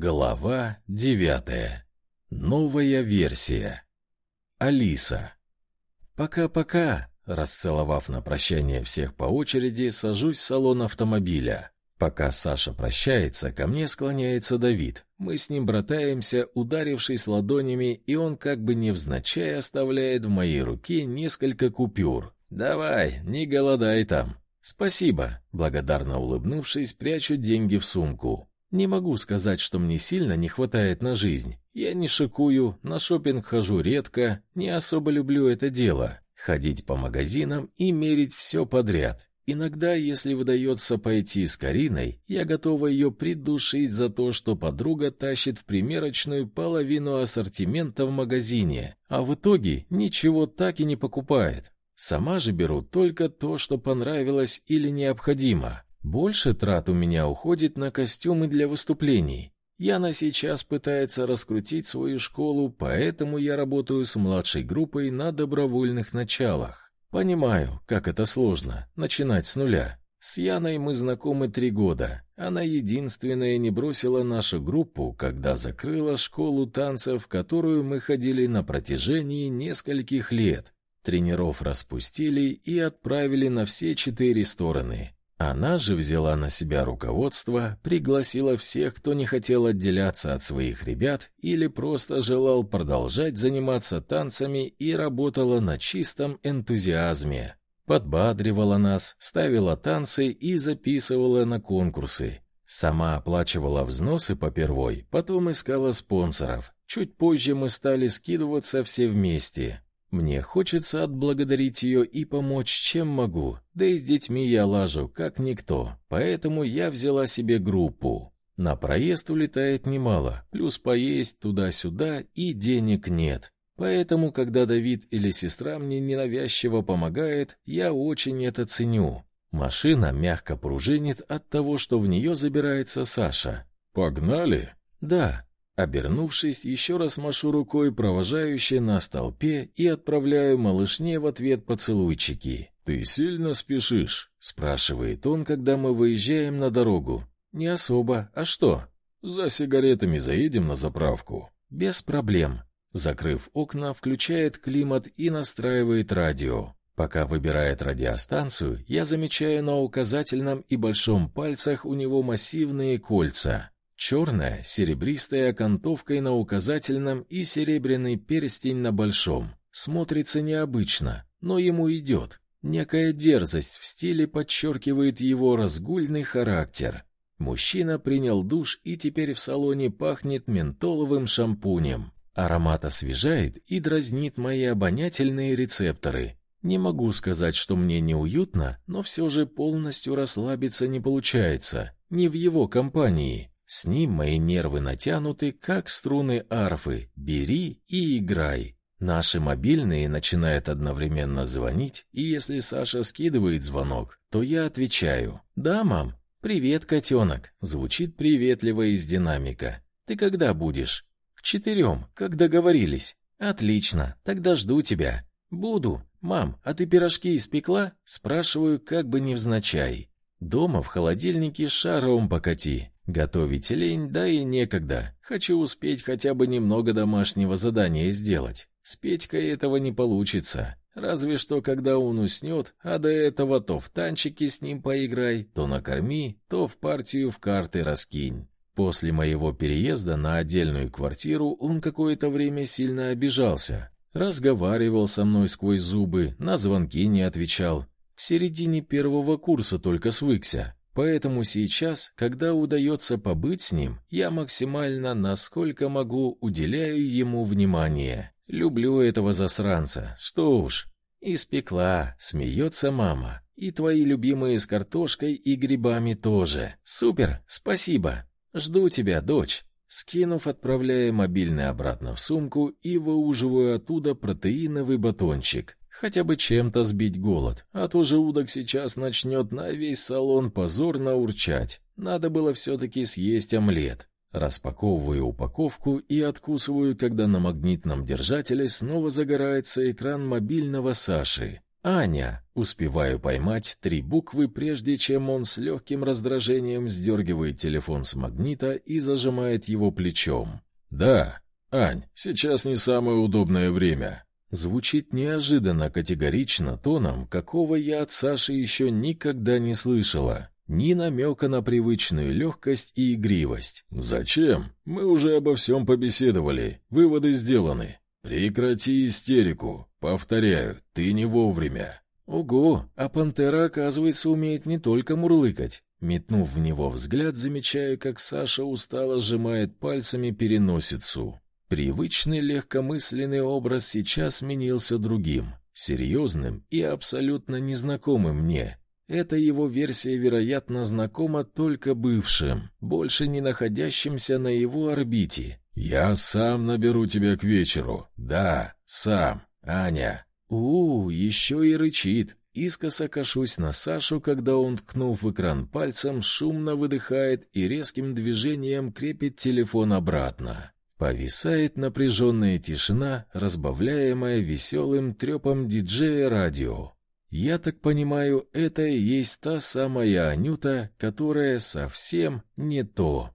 Глава девятая. Новая версия. Алиса. Пока-пока. Расцеловав на прощание всех по очереди, сажусь в салон автомобиля. Пока Саша прощается, ко мне склоняется Давид. Мы с ним братаемся, ударившись ладонями, и он как бы невзначай оставляет в моей руке несколько купюр. «Давай, не голодай там». «Спасибо», — благодарно улыбнувшись, прячу деньги в сумку. Не могу сказать, что мне сильно не хватает на жизнь. Я не шикую, на шопинг хожу редко, не особо люблю это дело. Ходить по магазинам и мерить все подряд. Иногда, если выдается пойти с Кариной, я готова ее придушить за то, что подруга тащит в примерочную половину ассортимента в магазине, а в итоге ничего так и не покупает. Сама же беру только то, что понравилось или необходимо. Больше трат у меня уходит на костюмы для выступлений. Яна сейчас пытается раскрутить свою школу, поэтому я работаю с младшей группой на добровольных началах. Понимаю, как это сложно начинать с нуля. С Яной мы знакомы три года. Она единственная не бросила нашу группу, когда закрыла школу танцев, в которую мы ходили на протяжении нескольких лет. Тренеров распустили и отправили на все четыре стороны. Она же взяла на себя руководство, пригласила всех, кто не хотел отделяться от своих ребят или просто желал продолжать заниматься танцами и работала на чистом энтузиазме. Подбадривала нас, ставила танцы и записывала на конкурсы. Сама оплачивала взносы по первой, потом искала спонсоров. Чуть позже мы стали скидываться все вместе. Мне хочется отблагодарить ее и помочь, чем могу. Да и с детьми я лажу, как никто. Поэтому я взяла себе группу. На проезд улетает немало, плюс поесть туда-сюда и денег нет. Поэтому, когда Давид или сестра мне ненавязчиво помогает, я очень это ценю. Машина мягко пружинит от того, что в нее забирается Саша. Погнали? Да, Обернувшись, еще раз машу рукой провожающей на столпе и отправляю малышне в ответ поцелуйчики. «Ты сильно спешишь?» — спрашивает он, когда мы выезжаем на дорогу. «Не особо. А что?» «За сигаретами заедем на заправку». «Без проблем». Закрыв окна, включает климат и настраивает радио. Пока выбирает радиостанцию, я замечаю на указательном и большом пальцах у него массивные кольца. Черная, серебристая окантовкой на указательном и серебряный перстень на большом. Смотрится необычно, но ему идет. Некая дерзость в стиле подчеркивает его разгульный характер. Мужчина принял душ и теперь в салоне пахнет ментоловым шампунем. Аромат освежает и дразнит мои обонятельные рецепторы. Не могу сказать, что мне неуютно, но все же полностью расслабиться не получается. Не в его компании. С ним мои нервы натянуты, как струны арфы. Бери и играй. Наши мобильные начинают одновременно звонить, и если Саша скидывает звонок, то я отвечаю. «Да, мам. Привет, котенок», — звучит приветливо из динамика. «Ты когда будешь?» «К четырем, как договорились». «Отлично, тогда жду тебя». «Буду. Мам, а ты пирожки испекла?» Спрашиваю, как бы невзначай. Дома в холодильнике шаром покати. Готовить лень, да и некогда. Хочу успеть хотя бы немного домашнего задания сделать. С Петькой этого не получится. Разве что, когда он уснет, а до этого то в танчики с ним поиграй, то накорми, то в партию в карты раскинь. После моего переезда на отдельную квартиру он какое-то время сильно обижался. Разговаривал со мной сквозь зубы, на звонки не отвечал. К середине первого курса только свыкся. Поэтому сейчас, когда удается побыть с ним, я максимально, насколько могу, уделяю ему внимание. Люблю этого засранца, что уж. Испекла, смеется мама. И твои любимые с картошкой и грибами тоже. Супер, спасибо. Жду тебя, дочь. Скинув, отправляя мобильный обратно в сумку и выуживаю оттуда протеиновый батончик. Хотя бы чем-то сбить голод, а то желудок сейчас начнет на весь салон позорно урчать. Надо было все-таки съесть омлет. Распаковываю упаковку и откусываю, когда на магнитном держателе снова загорается экран мобильного Саши. Аня. Успеваю поймать три буквы, прежде чем он с легким раздражением сдергивает телефон с магнита и зажимает его плечом. «Да, Ань, сейчас не самое удобное время». Звучит неожиданно категорично тоном, какого я от Саши еще никогда не слышала. Ни намека на привычную легкость и игривость. «Зачем? Мы уже обо всем побеседовали. Выводы сделаны. Прекрати истерику. Повторяю, ты не вовремя». «Ого, а пантера, оказывается, умеет не только мурлыкать». Метнув в него взгляд, замечаю, как Саша устало сжимает пальцами переносицу. Привычный легкомысленный образ сейчас сменился другим, серьезным и абсолютно незнакомым мне. Эта его версия, вероятно, знакома только бывшим, больше не находящимся на его орбите. «Я сам наберу тебя к вечеру. Да, сам. Аня». У, -у еще и рычит. Искоса кашусь на Сашу, когда он, ткнув в экран пальцем, шумно выдыхает и резким движением крепит телефон обратно. Повисает напряженная тишина, разбавляемая веселым трепом диджея радио. Я так понимаю, это и есть та самая Анюта, которая совсем не то.